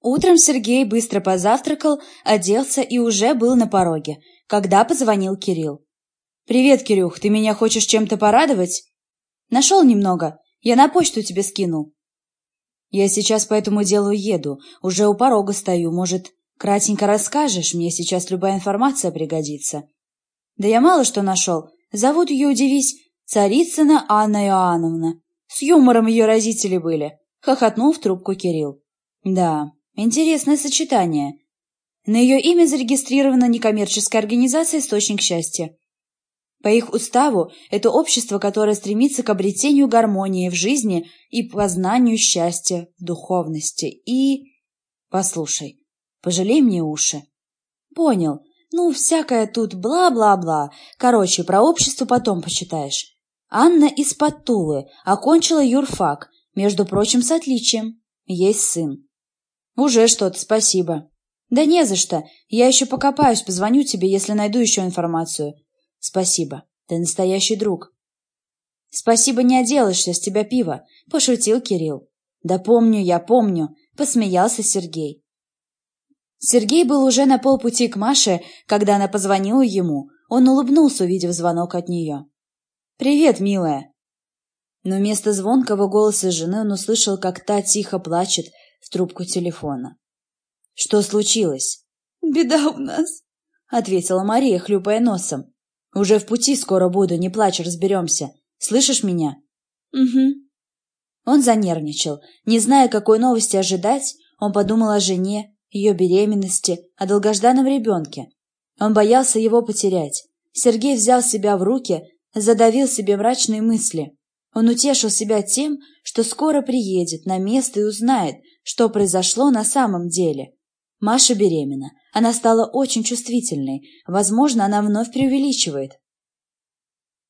Утром Сергей быстро позавтракал, оделся и уже был на пороге, когда позвонил Кирилл. «Привет, Кирюх, ты меня хочешь чем-то порадовать?» «Нашел немного. Я на почту тебе скинул». «Я сейчас по этому делу еду. Уже у порога стою. Может, кратенько расскажешь? Мне сейчас любая информация пригодится». «Да я мало что нашел. Зовут ее, удивись, Царицына Анна Иоанновна. С юмором ее родители были», — хохотнул в трубку Кирилл. «Да, Интересное сочетание. На ее имя зарегистрирована некоммерческая организация «Источник счастья». По их уставу, это общество, которое стремится к обретению гармонии в жизни и познанию счастья в духовности. И... Послушай, пожалей мне уши. Понял. Ну, всякое тут бла-бла-бла. Короче, про общество потом почитаешь. Анна из Подтулы окончила юрфак, между прочим, с отличием. Есть сын. «Уже что-то, спасибо». «Да не за что. Я еще покопаюсь, позвоню тебе, если найду еще информацию». «Спасибо. Ты настоящий друг». «Спасибо не отделаешься, с тебя пиво», — пошутил Кирилл. «Да помню я, помню», — посмеялся Сергей. Сергей был уже на полпути к Маше, когда она позвонила ему. Он улыбнулся, увидев звонок от нее. «Привет, милая!» Но вместо звонкого голоса жены он услышал, как та тихо плачет, в трубку телефона. «Что случилось?» «Беда у нас», — ответила Мария, хлюпая носом. «Уже в пути скоро буду, не плачь, разберемся. Слышишь меня?» «Угу». Он занервничал. Не зная, какой новости ожидать, он подумал о жене, ее беременности, о долгожданном ребенке. Он боялся его потерять. Сергей взял себя в руки, задавил себе мрачные мысли. Он утешил себя тем, что скоро приедет на место и узнает, что произошло на самом деле. Маша беременна. Она стала очень чувствительной. Возможно, она вновь преувеличивает.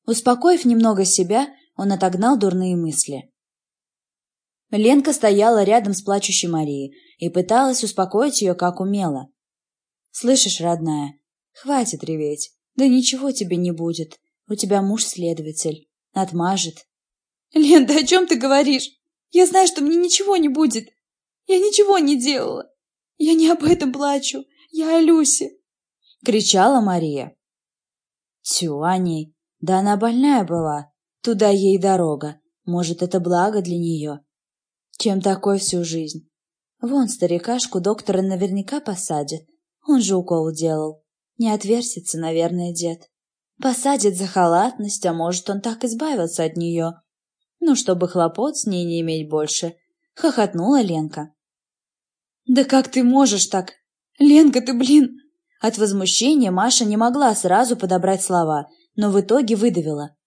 Успокоив немного себя, он отогнал дурные мысли. Ленка стояла рядом с плачущей Марией и пыталась успокоить ее, как умела. «Слышишь, родная, хватит реветь. Да ничего тебе не будет. У тебя муж следователь. Отмажет». «Лен, да о чем ты говоришь? Я знаю, что мне ничего не будет. Я ничего не делала. Я не об этом плачу. Я о Люсе. Кричала Мария. Тю, о. Да она больная была. Туда ей дорога. Может, это благо для нее. Чем такой всю жизнь? Вон старикашку доктора наверняка посадят. Он же укол делал. Не отверсится, наверное, дед. Посадит за халатность, а может, он так избавился от нее. Ну, чтобы хлопот с ней не иметь больше. — хохотнула Ленка. «Да как ты можешь так? Ленка, ты, блин!» От возмущения Маша не могла сразу подобрать слова, но в итоге выдавила.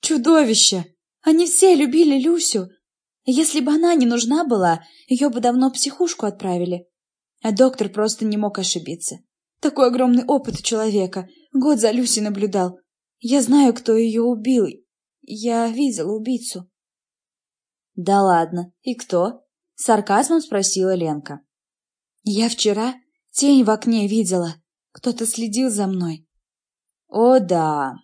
«Чудовище! Они все любили Люсю. Если бы она не нужна была, ее бы давно в психушку отправили. А доктор просто не мог ошибиться. Такой огромный опыт у человека. Год за Люси наблюдал. Я знаю, кто ее убил. Я видела убийцу. «Да ладно. И кто?» — сарказмом спросила Ленка. «Я вчера тень в окне видела. Кто-то следил за мной». «О, да.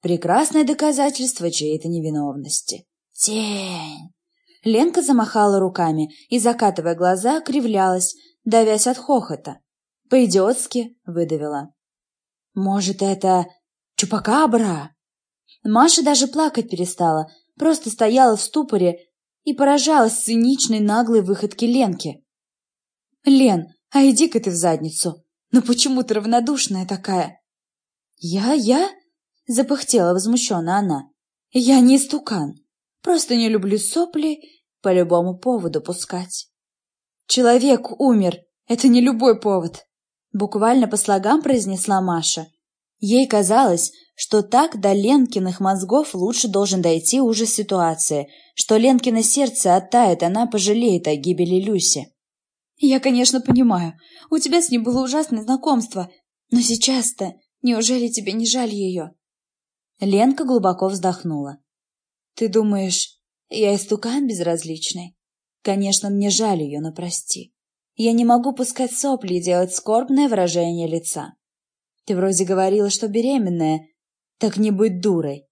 Прекрасное доказательство чьей-то невиновности. Тень!» Ленка замахала руками и, закатывая глаза, кривлялась, давясь от хохота. «По-идиотски!» — выдавила. «Может, это чупакабра?» Маша даже плакать перестала, просто стояла в ступоре и поражалась циничной наглой выходке Ленки. «Лен, а иди-ка ты в задницу! Ну почему ты равнодушная такая?» «Я? Я?» — запыхтела возмущенно она. «Я не истукан. Просто не люблю сопли по любому поводу пускать». «Человек умер. Это не любой повод», — буквально по слогам произнесла Маша. Ей казалось, что так до Ленкиных мозгов лучше должен дойти ужас ситуации, что Ленкино сердце оттает, она пожалеет о гибели Люси. «Я, конечно, понимаю. У тебя с ней было ужасное знакомство. Но сейчас-то неужели тебе не жаль ее?» Ленка глубоко вздохнула. «Ты думаешь, я истукан безразличный? Конечно, мне жаль ее, но прости. Я не могу пускать сопли и делать скорбное выражение лица. Ты вроде говорила, что беременная. Так не будь дурой.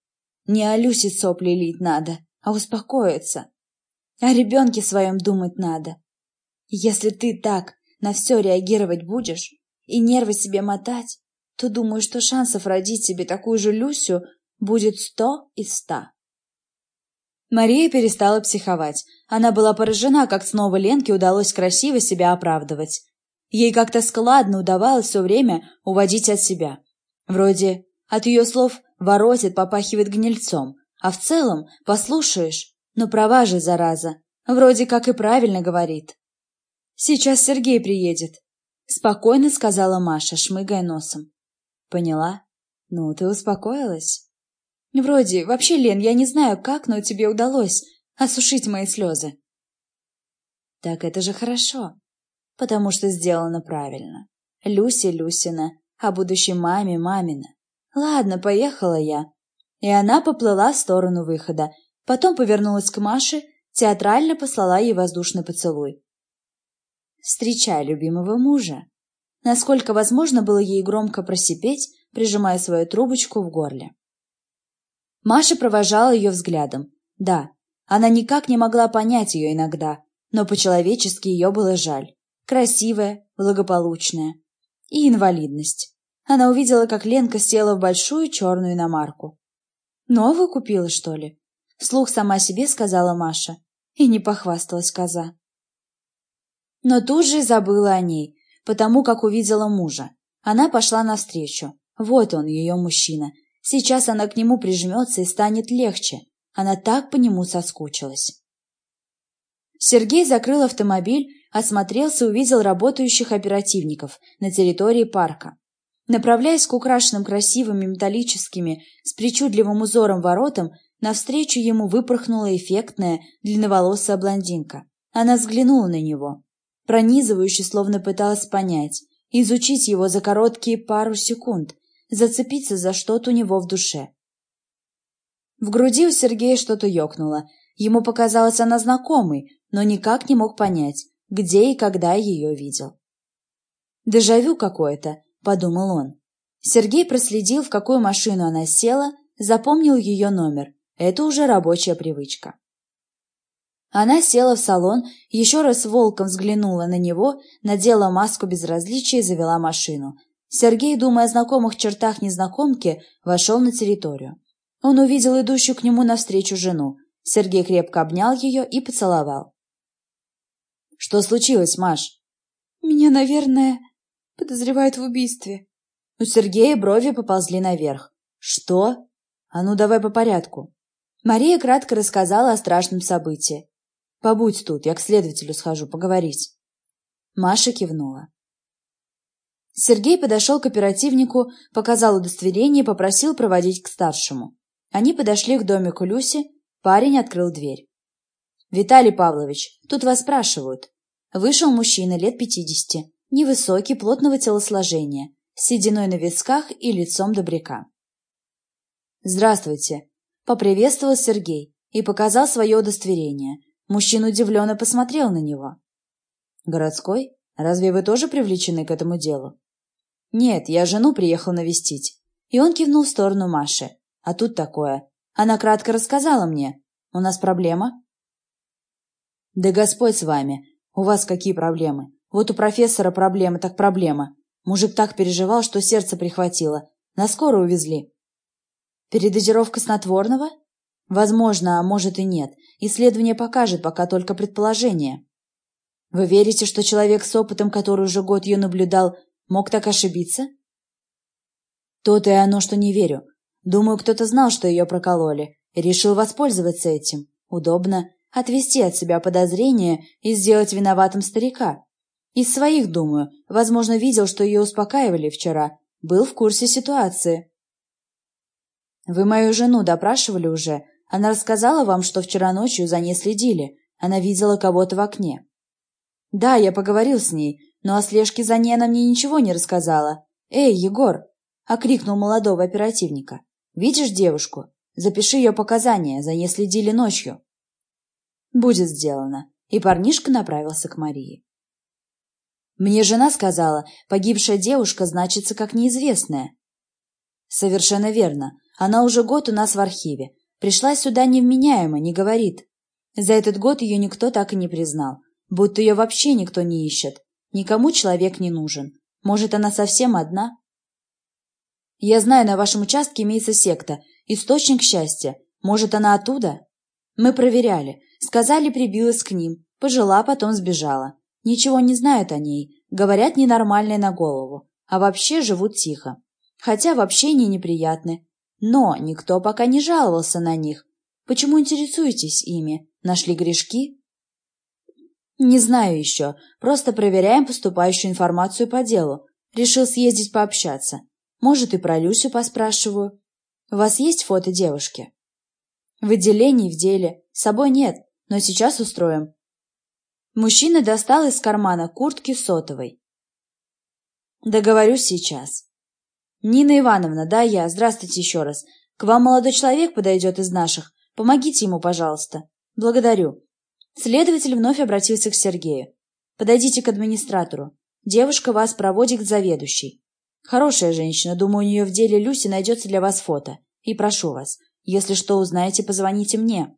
Не о Люсе сопли лить надо, а успокоиться. О ребенке своем думать надо. Если ты так на все реагировать будешь и нервы себе мотать, то думаю, что шансов родить себе такую же Люсю будет сто из ста. Мария перестала психовать. Она была поражена, как снова Ленке удалось красиво себя оправдывать. Ей как-то складно удавалось все время уводить от себя. Вроде от ее слов воротит, попахивает гнильцом, а в целом, послушаешь, ну права же, зараза, вроде как и правильно говорит. «Сейчас Сергей приедет», — спокойно сказала Маша, шмыгая носом. «Поняла? Ну, ты успокоилась?» Вроде, вообще, Лен, я не знаю, как, но тебе удалось осушить мои слезы. Так это же хорошо, потому что сделано правильно. Люси Люсина, а будущей маме мамина. Ладно, поехала я. И она поплыла в сторону выхода, потом повернулась к Маше, театрально послала ей воздушный поцелуй. «Встречай любимого мужа!» Насколько возможно было ей громко просипеть, прижимая свою трубочку в горле. Маша провожала ее взглядом. Да, она никак не могла понять ее иногда, но по-человечески ее было жаль. Красивая, благополучная. И инвалидность. Она увидела, как Ленка села в большую черную иномарку. «Новую купила, что ли?» Слух сама себе сказала Маша. И не похвасталась коза. Но тут же забыла о ней, потому как увидела мужа. Она пошла навстречу. Вот он, ее мужчина, Сейчас она к нему прижмется и станет легче. Она так по нему соскучилась. Сергей закрыл автомобиль, осмотрелся и увидел работающих оперативников на территории парка. Направляясь к украшенным красивыми металлическими с причудливым узором воротам, навстречу ему выпорхнула эффектная длинноволосая блондинка. Она взглянула на него, пронизывающе словно пыталась понять, изучить его за короткие пару секунд, зацепиться за что-то у него в душе. В груди у Сергея что-то ёкнуло. Ему показалось она знакомой, но никак не мог понять, где и когда ее видел. «Дежавю какое-то», — подумал он. Сергей проследил, в какую машину она села, запомнил ее номер. Это уже рабочая привычка. Она села в салон, еще раз волком взглянула на него, надела маску безразличия и завела машину. Сергей, думая о знакомых чертах незнакомки, вошел на территорию. Он увидел идущую к нему навстречу жену. Сергей крепко обнял ее и поцеловал. «Что случилось, Маш?» «Меня, наверное, подозревают в убийстве». У Сергея брови поползли наверх. «Что? А ну, давай по порядку». Мария кратко рассказала о страшном событии. «Побудь тут, я к следователю схожу поговорить». Маша кивнула. Сергей подошел к оперативнику, показал удостоверение и попросил проводить к старшему. Они подошли к домику Люси, парень открыл дверь. «Виталий Павлович, тут вас спрашивают». Вышел мужчина лет пятидесяти, невысокий, плотного телосложения, с сединой на висках и лицом добряка. «Здравствуйте», — поприветствовал Сергей и показал свое удостоверение. Мужчина удивленно посмотрел на него. «Городской? Разве вы тоже привлечены к этому делу?» «Нет, я жену приехал навестить». И он кивнул в сторону Маши. «А тут такое. Она кратко рассказала мне. У нас проблема?» «Да Господь с вами. У вас какие проблемы? Вот у профессора проблема, так проблема. Мужик так переживал, что сердце прихватило. На скорую увезли». «Передозировка снотворного?» «Возможно, а может и нет. Исследование покажет, пока только предположение». «Вы верите, что человек с опытом, который уже год ее наблюдал, Мог так ошибиться? То-то и оно, что не верю. Думаю, кто-то знал, что ее прокололи, и решил воспользоваться этим. Удобно отвести от себя подозрения и сделать виноватым старика. Из своих, думаю, возможно, видел, что ее успокаивали вчера, был в курсе ситуации. Вы мою жену допрашивали уже? Она рассказала вам, что вчера ночью за ней следили. Она видела кого-то в окне. Да, я поговорил с ней, но о слежке за ней она мне ничего не рассказала. «Эй, Егор!» — окрикнул молодого оперативника. «Видишь девушку? Запиши ее показания, за ней следили ночью». «Будет сделано», и парнишка направился к Марии. «Мне жена сказала, погибшая девушка значится как неизвестная». «Совершенно верно. Она уже год у нас в архиве. Пришла сюда невменяемо, не говорит. За этот год ее никто так и не признал, будто ее вообще никто не ищет. Никому человек не нужен. Может, она совсем одна? Я знаю, на вашем участке имеется секта, источник счастья. Может, она оттуда? Мы проверяли. Сказали, прибилась к ним. Пожила, потом сбежала. Ничего не знают о ней. Говорят, ненормальные на голову. А вообще живут тихо. Хотя в общении неприятны. Но никто пока не жаловался на них. Почему интересуетесь ими? Нашли грешки? Не знаю еще. Просто проверяем поступающую информацию по делу. Решил съездить пообщаться. Может, и про Люсю поспрашиваю. У вас есть фото девушки? В отделении, в деле. С собой нет, но сейчас устроим. Мужчина достал из кармана куртки сотовой. Договорюсь сейчас. Нина Ивановна, да, я. Здравствуйте еще раз. К вам молодой человек подойдет из наших. Помогите ему, пожалуйста. Благодарю. Следователь вновь обратился к Сергею. Подойдите к администратору. Девушка вас проводит к заведующей. Хорошая женщина, думаю, у нее в деле Люси найдется для вас фото. И прошу вас, если что узнаете, позвоните мне.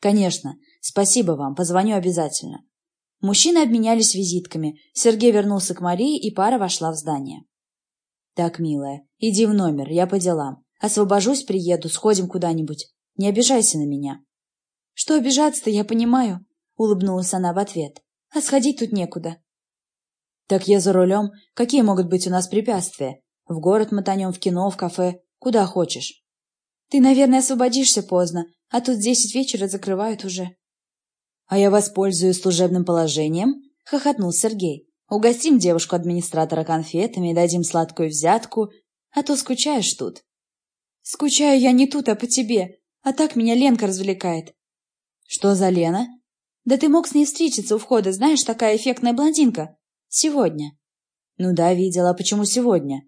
Конечно. Спасибо вам, позвоню обязательно. Мужчины обменялись визитками. Сергей вернулся к Марии, и пара вошла в здание. Так, милая, иди в номер, я по делам. Освобожусь, приеду, сходим куда-нибудь. Не обижайся на меня. Что обижаться-то, я понимаю, улыбнулась она в ответ. А сходить тут некуда. Так я за рулем. Какие могут быть у нас препятствия? В город мотанем, в кино, в кафе. Куда хочешь. Ты, наверное, освободишься поздно, а тут десять вечера закрывают уже. А я воспользуюсь служебным положением, хохотнул Сергей. Угостим девушку-администратора конфетами, дадим сладкую взятку, а то скучаешь тут. Скучаю я не тут, а по тебе, а так меня Ленка развлекает. Что за Лена? Да ты мог с ней встретиться у входа, знаешь, такая эффектная блондинка. Сегодня. Ну да, видела, почему сегодня?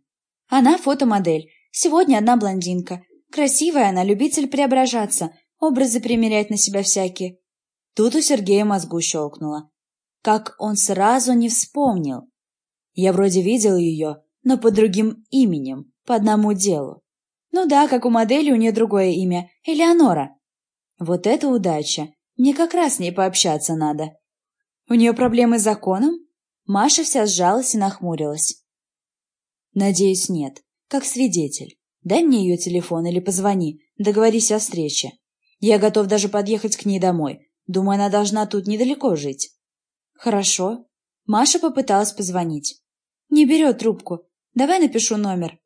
Она фотомодель. Сегодня одна блондинка. Красивая она, любитель преображаться, образы примерять на себя всякие. Тут у Сергея мозгу щелкнуло. Как он сразу не вспомнил. Я вроде видел ее, но под другим именем, по одному делу. Ну да, как у модели у нее другое имя – Элеонора. Вот это удача. Мне как раз с ней пообщаться надо. У нее проблемы с законом? Маша вся сжалась и нахмурилась. Надеюсь, нет. Как свидетель. Дай мне ее телефон или позвони, договорись о встрече. Я готов даже подъехать к ней домой. Думаю, она должна тут недалеко жить. Хорошо. Маша попыталась позвонить. Не берет трубку. Давай напишу номер.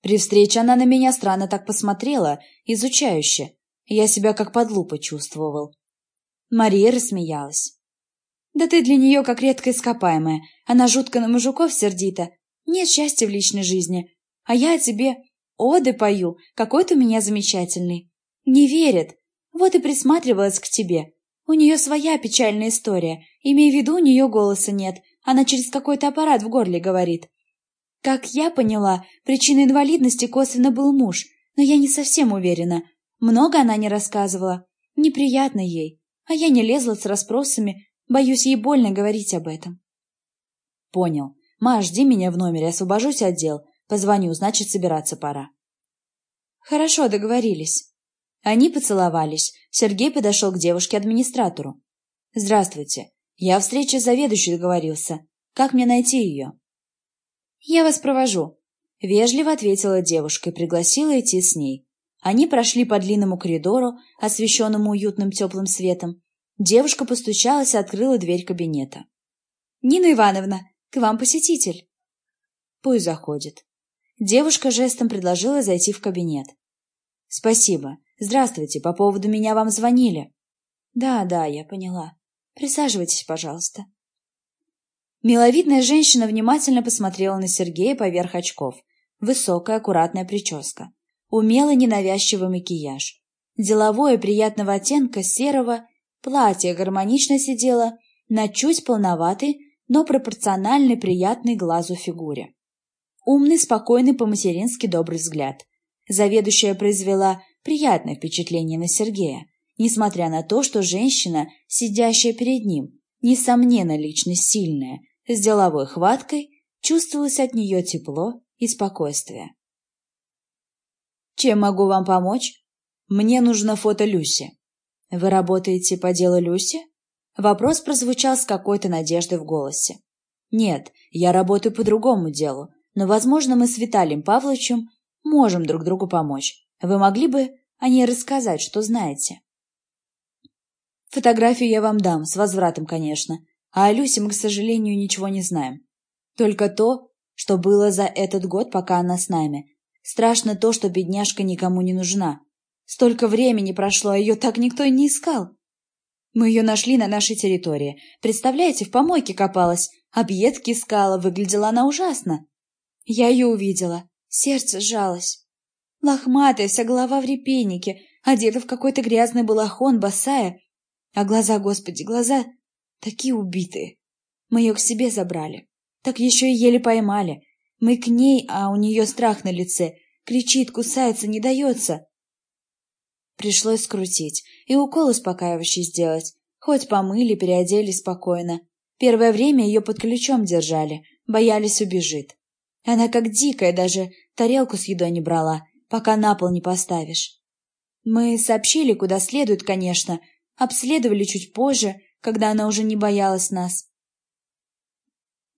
При встрече она на меня странно так посмотрела, изучающе. Я себя как под лупой чувствовал. Мария рассмеялась. «Да ты для нее как редко ископаемая. Она жутко на мужиков сердита. Нет счастья в личной жизни. А я тебе оды пою, какой ты у меня замечательный. Не верит. Вот и присматривалась к тебе. У нее своя печальная история. Имей в виду, у нее голоса нет. Она через какой-то аппарат в горле говорит. Как я поняла, причиной инвалидности косвенно был муж, но я не совсем уверена. Много она не рассказывала. Неприятно ей. А я не лезла с расспросами, боюсь ей больно говорить об этом. Понял. Ма, жди меня в номере, освобожусь от дел. Позвоню, значит, собираться пора. Хорошо, договорились. Они поцеловались. Сергей подошел к девушке-администратору. Здравствуйте. Я о встрече с заведующей договорился. Как мне найти ее? «Я вас провожу», — вежливо ответила девушка и пригласила идти с ней. Они прошли по длинному коридору, освещенному уютным теплым светом. Девушка постучалась и открыла дверь кабинета. «Нина Ивановна, к вам посетитель». «Пусть заходит». Девушка жестом предложила зайти в кабинет. «Спасибо. Здравствуйте. По поводу меня вам звонили». «Да, да, я поняла. Присаживайтесь, пожалуйста». Миловидная женщина внимательно посмотрела на Сергея поверх очков. Высокая, аккуратная прическа. Умелый, ненавязчивый макияж. Деловое, приятного оттенка серого платье гармонично сидело на чуть полноватой, но пропорциональной приятной глазу фигуре. Умный, спокойный, по-матерински добрый взгляд. Заведующая произвела приятное впечатление на Сергея, несмотря на то, что женщина, сидящая перед ним, несомненно, личность сильная, с деловой хваткой чувствовалось от нее тепло и спокойствие. «Чем могу вам помочь? Мне нужно фото Люси. Вы работаете по делу Люси?» Вопрос прозвучал с какой-то надеждой в голосе. «Нет, я работаю по другому делу, но, возможно, мы с Виталием Павловичем можем друг другу помочь. Вы могли бы о ней рассказать, что знаете?» «Фотографию я вам дам, с возвратом, конечно. А о Люсе мы, к сожалению, ничего не знаем. Только то, что было за этот год, пока она с нами. Страшно то, что бедняжка никому не нужна. Столько времени прошло, а ее так никто и не искал. Мы ее нашли на нашей территории. Представляете, в помойке копалась, объедки искала, выглядела она ужасно. Я ее увидела, сердце сжалось. Лохматая, вся голова в репейнике, одета в какой-то грязный балахон, босая. А глаза, господи, глаза такие убитые. Мы ее к себе забрали. Так еще и еле поймали. Мы к ней, а у нее страх на лице. Кричит, кусается, не дается. Пришлось скрутить и укол успокаивающий сделать. Хоть помыли, переодели спокойно. Первое время ее под ключом держали, боялись убежит. Она как дикая, даже тарелку с едой не брала, пока на пол не поставишь. Мы сообщили, куда следует, конечно, обследовали чуть позже, когда она уже не боялась нас.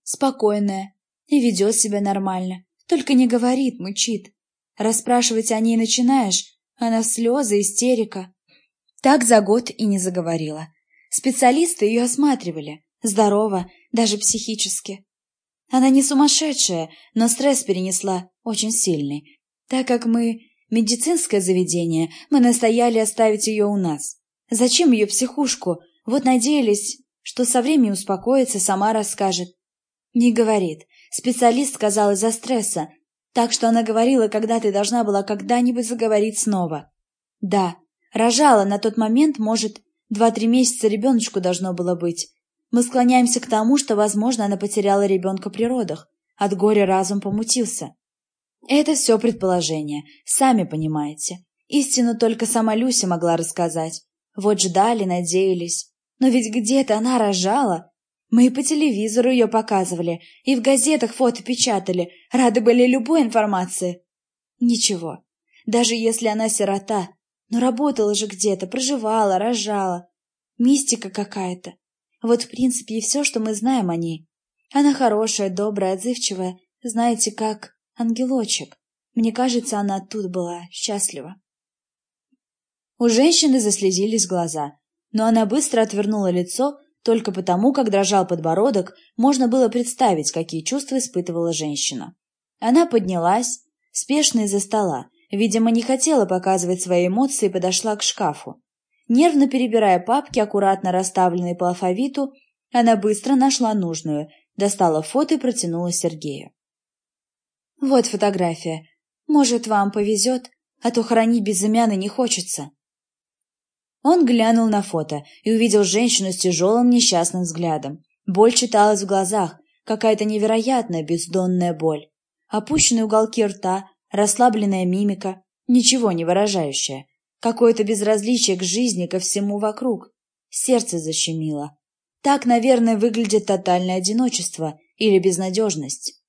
Спокойная и ведет себя нормально, только не говорит, мычит. Расспрашивать о ней начинаешь, она в слезы, истерика. Так за год и не заговорила. Специалисты ее осматривали. Здорова, даже психически. Она не сумасшедшая, но стресс перенесла очень сильный. Так как мы медицинское заведение, мы настояли оставить ее у нас. Зачем ее психушку? Вот надеялись, что со временем успокоится, сама расскажет. Не говорит. Специалист сказал из-за стресса, так что она говорила, когда ты должна была когда-нибудь заговорить снова. Да, рожала на тот момент, может, два-три месяца ребеночку должно было быть. Мы склоняемся к тому, что, возможно, она потеряла ребенка при родах. От горя разум помутился. Это все предположение, сами понимаете. Истину только сама Люся могла рассказать. Вот ждали, надеялись. Но ведь где-то она рожала, мы и по телевизору ее показывали, и в газетах фото печатали, рады были любой информации. Ничего, даже если она сирота, но работала же где-то, проживала, рожала. Мистика какая-то. Вот, в принципе, и все, что мы знаем о ней. Она хорошая, добрая, отзывчивая, знаете, как ангелочек. Мне кажется, она тут была счастлива. У женщины заслезились глаза, но она быстро отвернула лицо только потому, как дрожал подбородок, можно было представить, какие чувства испытывала женщина. Она поднялась, спешно из-за стола, видимо, не хотела показывать свои эмоции подошла к шкафу. Нервно перебирая папки, аккуратно расставленные по алфавиту, она быстро нашла нужную, достала фото и протянула Сергею. «Вот фотография. Может, вам повезет, а то хранить безымянный не хочется». Он глянул на фото и увидел женщину с тяжелым несчастным взглядом. Боль читалась в глазах, какая-то невероятная бездонная боль. Опущенные уголки рта, расслабленная мимика, ничего не выражающая. Какое-то безразличие к жизни, ко всему вокруг. Сердце защемило. Так, наверное, выглядит тотальное одиночество или безнадежность.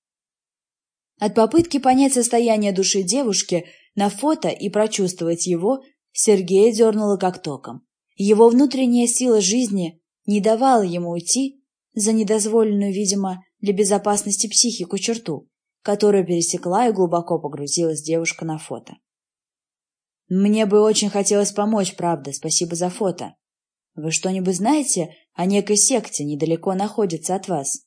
От попытки понять состояние души девушки на фото и прочувствовать его Сергея дернуло как током. Его внутренняя сила жизни не давала ему уйти за недозволенную, видимо, для безопасности психику черту, которую пересекла и глубоко погрузилась девушка на фото. «Мне бы очень хотелось помочь, правда, спасибо за фото. Вы что-нибудь знаете о некой секте, недалеко находится от вас?»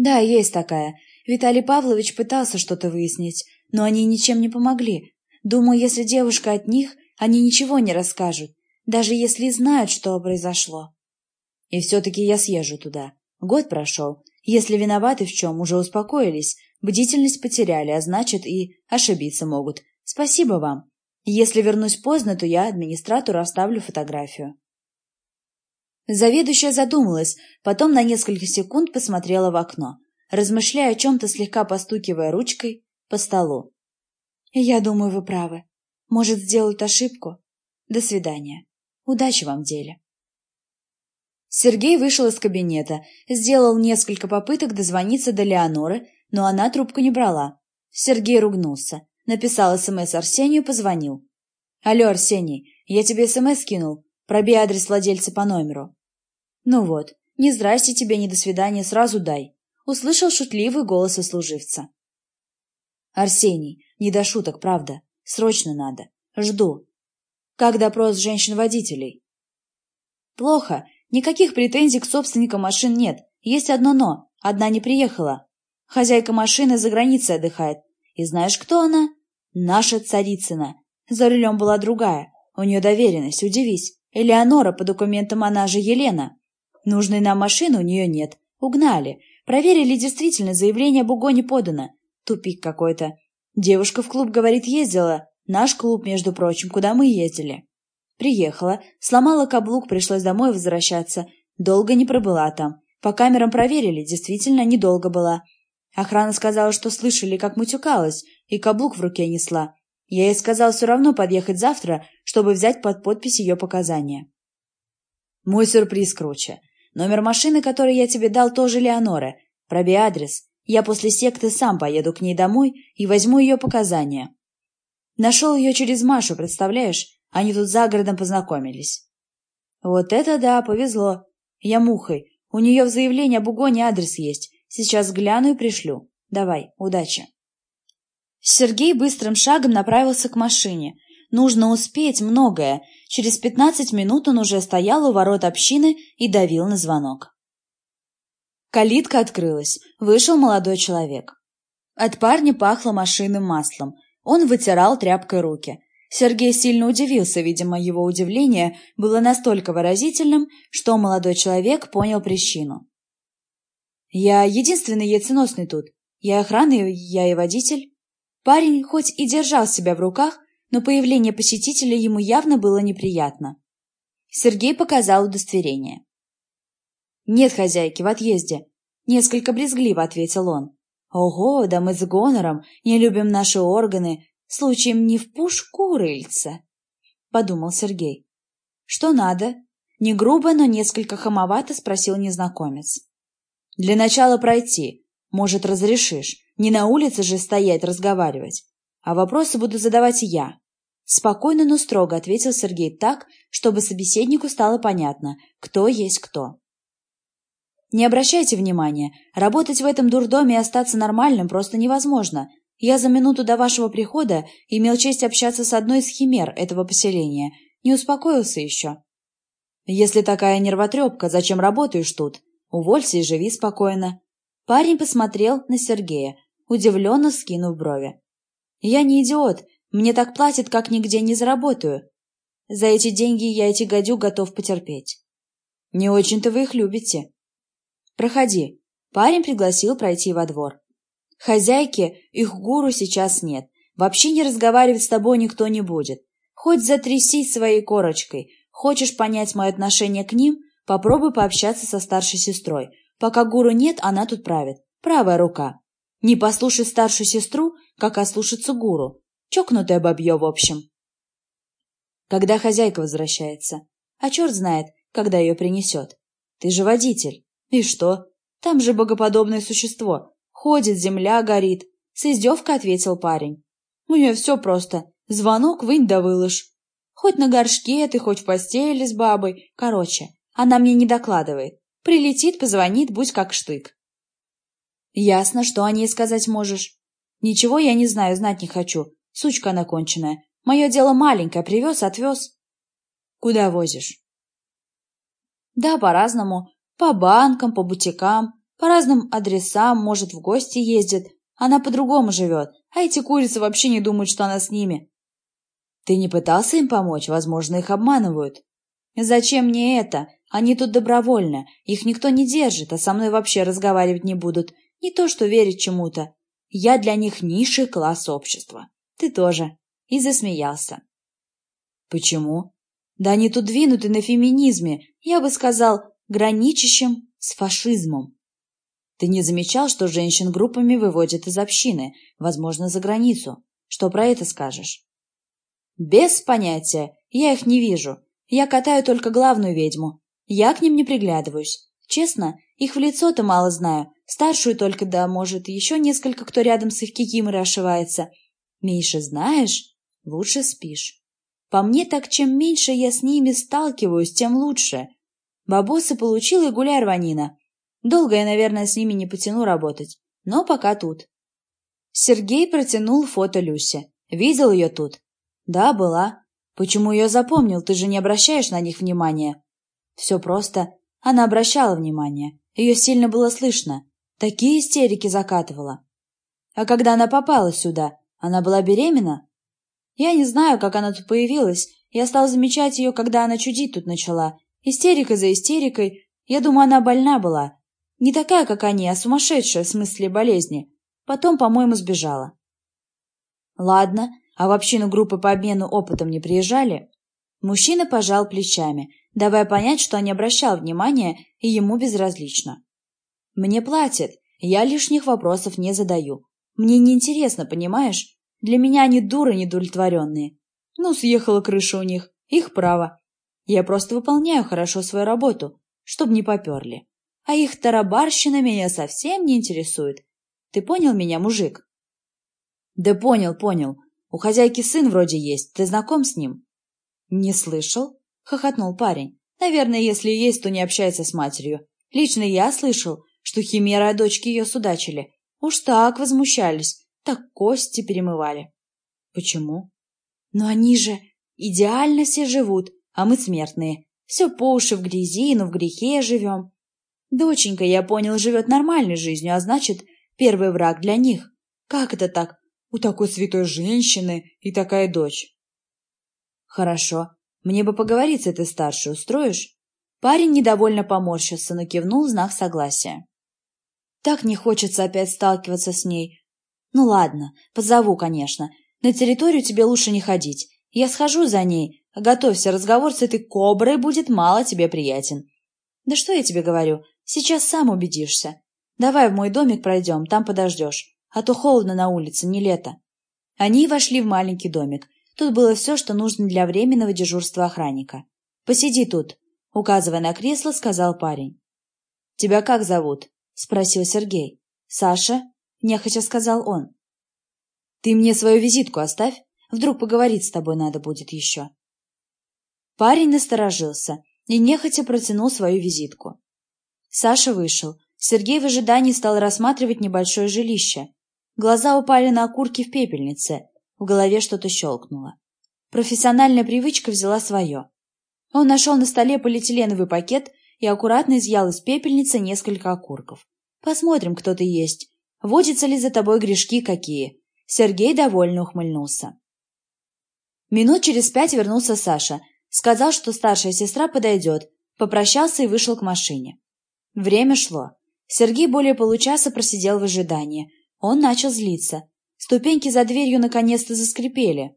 «Да, есть такая. Виталий Павлович пытался что-то выяснить, но они ничем не помогли. Думаю, если девушка от них, они ничего не расскажут, даже если знают, что произошло. И все-таки я съезжу туда. Год прошел. Если виноваты в чем, уже успокоились, бдительность потеряли, а значит и ошибиться могут. Спасибо вам. Если вернусь поздно, то я администратору оставлю фотографию. Заведующая задумалась, потом на несколько секунд посмотрела в окно, размышляя о чем-то, слегка постукивая ручкой по столу. «Я думаю, вы правы. Может, сделают ошибку? До свидания. Удачи вам в деле. Сергей вышел из кабинета, сделал несколько попыток дозвониться до Леоноры, но она трубку не брала. Сергей ругнулся, написал СМС Арсению, позвонил. «Алло, Арсений, я тебе СМС кинул. Пробей адрес владельца по номеру». Ну вот, не здрасте тебе, не до свидания, сразу дай. Услышал шутливый голос сослуживца. Арсений, не до шуток, правда. Срочно надо. Жду. Как допрос женщин-водителей? Плохо. Никаких претензий к собственникам машин нет. Есть одно «но». Одна не приехала. Хозяйка машины за границей отдыхает. И знаешь, кто она? Наша Царицына. За рулем была другая. У нее доверенность, удивись. Элеонора, по документам она же Елена. Нужной нам машины у нее нет. Угнали. Проверили, действительно, заявление об угоне подано. Тупик какой-то. Девушка в клуб, говорит, ездила. Наш клуб, между прочим, куда мы ездили. Приехала, сломала каблук, пришлось домой возвращаться. Долго не пробыла там. По камерам проверили, действительно, недолго была. Охрана сказала, что слышали, как мутюкалась, и каблук в руке несла. Я ей сказал все равно подъехать завтра, чтобы взять под подпись ее показания. Мой сюрприз круче. Номер машины, который я тебе дал, тоже Леонора. Пробей адрес. Я после секты сам поеду к ней домой и возьму ее показания. Нашел ее через Машу, представляешь? Они тут за городом познакомились. Вот это да, повезло. Я мухой. У нее в заявлении об угоне адрес есть. Сейчас гляну и пришлю. Давай, удачи. Сергей быстрым шагом направился к машине. Нужно успеть многое. Через пятнадцать минут он уже стоял у ворот общины и давил на звонок. Калитка открылась. Вышел молодой человек. От парня пахло машинным маслом. Он вытирал тряпкой руки. Сергей сильно удивился, видимо, его удивление было настолько выразительным, что молодой человек понял причину. «Я единственный яйценосный тут. Я охрана, я и водитель». Парень хоть и держал себя в руках, но появление посетителя ему явно было неприятно. Сергей показал удостоверение. «Нет хозяйки, в отъезде», — несколько брезгливо ответил он. «Ого, да мы с гонором не любим наши органы, случаем не в пушку рыльца», — подумал Сергей. «Что надо?» — не грубо, но несколько хамовато спросил незнакомец. «Для начала пройти. Может, разрешишь? Не на улице же стоять разговаривать. А вопросы буду задавать я». Спокойно, но строго ответил Сергей так, чтобы собеседнику стало понятно, кто есть кто. Не обращайте внимания, работать в этом дурдоме и остаться нормальным просто невозможно. Я за минуту до вашего прихода имел честь общаться с одной из химер этого поселения. Не успокоился еще. Если такая нервотрепка, зачем работаешь тут? Уволься и живи спокойно. Парень посмотрел на Сергея, удивленно скинув брови. Я не идиот, мне так платят, как нигде не заработаю. За эти деньги я эти гадю готов потерпеть. Не очень-то вы их любите. «Проходи». Парень пригласил пройти во двор. «Хозяйки, их гуру сейчас нет. Вообще не разговаривать с тобой никто не будет. Хоть затрясись своей корочкой. Хочешь понять мое отношение к ним? Попробуй пообщаться со старшей сестрой. Пока гуру нет, она тут правит. Правая рука. Не послушай старшую сестру, как ослушаться гуру. Чокнутое бабье, в общем. Когда хозяйка возвращается? А черт знает, когда ее принесет. Ты же водитель. И что? Там же богоподобное существо. Ходит, земля горит. С издевкой ответил парень. У нее все просто. Звонок вынь да выложь. Хоть на горшке ты, хоть в постели с бабой. Короче, она мне не докладывает. Прилетит, позвонит, будь как штык. Ясно, что о ней сказать можешь. Ничего я не знаю, знать не хочу. Сучка она конченая. Мое дело маленькое, привез, отвез. Куда возишь? Да, по-разному. По банкам, по бутикам, по разным адресам, может, в гости ездит. Она по-другому живет, а эти курицы вообще не думают, что она с ними. Ты не пытался им помочь? Возможно, их обманывают. Зачем мне это? Они тут добровольно. Их никто не держит, а со мной вообще разговаривать не будут. Не то, что верить чему-то. Я для них низший класс общества. Ты тоже. И засмеялся. Почему? Да они тут двинуты на феминизме. Я бы сказал, граничащим с фашизмом. Ты не замечал, что женщин группами выводят из общины, возможно, за границу? Что про это скажешь? Без понятия. Я их не вижу. Я катаю только главную ведьму. Я к ним не приглядываюсь. Честно, их в лицо-то мало знаю. Старшую только, да, может, еще несколько, кто рядом с их кикиморой ошивается. Меньше знаешь, лучше спишь. По мне так, чем меньше я с ними сталкиваюсь, тем лучше. Бабусы получил и гуляй рванина. Долго я, наверное, с ними не потяну работать, но пока тут. Сергей протянул фото Люсе. Видел ее тут? Да, была. Почему ее запомнил? Ты же не обращаешь на них внимания. Все просто. Она обращала внимание. Ее сильно было слышно. Такие истерики закатывала. А когда она попала сюда, она была беременна? Я не знаю, как она тут появилась. Я стал замечать ее, когда она чудить тут начала. Истерика за истерикой. Я думаю, она больна была. Не такая, как они, а сумасшедшая в смысле болезни. Потом, по-моему, сбежала. Ладно, а в общину группы по обмену опытом не приезжали? Мужчина пожал плечами, давая понять, что не обращал внимания и ему безразлично. Мне платят, я лишних вопросов не задаю. Мне неинтересно, понимаешь? Для меня они дуры недовлетворенные. Ну, съехала крыша у них, их право. Я просто выполняю хорошо свою работу, чтобы не поперли. А их тарабарщина меня совсем не интересует. Ты понял меня, мужик? Да понял, понял. У хозяйки сын вроде есть. Ты знаком с ним? Не слышал? Хохотнул парень. Наверное, если есть, то не общается с матерью. Лично я слышал, что химера дочки ее судачили. Уж так возмущались, так кости перемывали. Почему? Но они же идеально все живут, а мы смертные. Все по уши в грязи, но в грехе живем. Доченька, я понял, живет нормальной жизнью, а значит, первый враг для них. Как это так? У такой святой женщины и такая дочь. Хорошо. Мне бы поговорить с этой старшей, устроишь? Парень недовольно поморщился, но кивнул в знак согласия. Так не хочется опять сталкиваться с ней. Ну ладно, позову, конечно. На территорию тебе лучше не ходить. Я схожу за ней. Готовься, разговор с этой коброй будет мало тебе приятен. Да что я тебе говорю, сейчас сам убедишься. Давай в мой домик пройдем, там подождешь. А то холодно на улице, не лето. Они вошли в маленький домик. Тут было все, что нужно для временного дежурства охранника. «Посиди тут», — указывая на кресло, сказал парень. «Тебя как зовут?» — спросил Сергей. «Саша?» — нехотя сказал он. «Ты мне свою визитку оставь, вдруг поговорить с тобой надо будет еще». Парень насторожился и нехотя протянул свою визитку. Саша вышел. Сергей в ожидании стал рассматривать небольшое жилище. Глаза упали на окурки в пепельнице, в голове что-то щелкнуло. Профессиональная привычка взяла свое. Он нашел на столе полиэтиленовый пакет и аккуратно изъял из пепельницы несколько окурков. Посмотрим, кто ты есть. Водятся ли за тобой грешки какие?» Сергей довольно ухмыльнулся. Минут через пять вернулся Саша. Сказал, что старшая сестра подойдет. Попрощался и вышел к машине. Время шло. Сергей более получаса просидел в ожидании. Он начал злиться. Ступеньки за дверью наконец-то заскрипели.